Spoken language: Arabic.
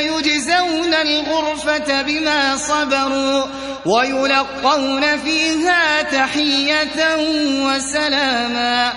يجزون الغرفة بما صبروا ويلقون فيها تحية وسلاما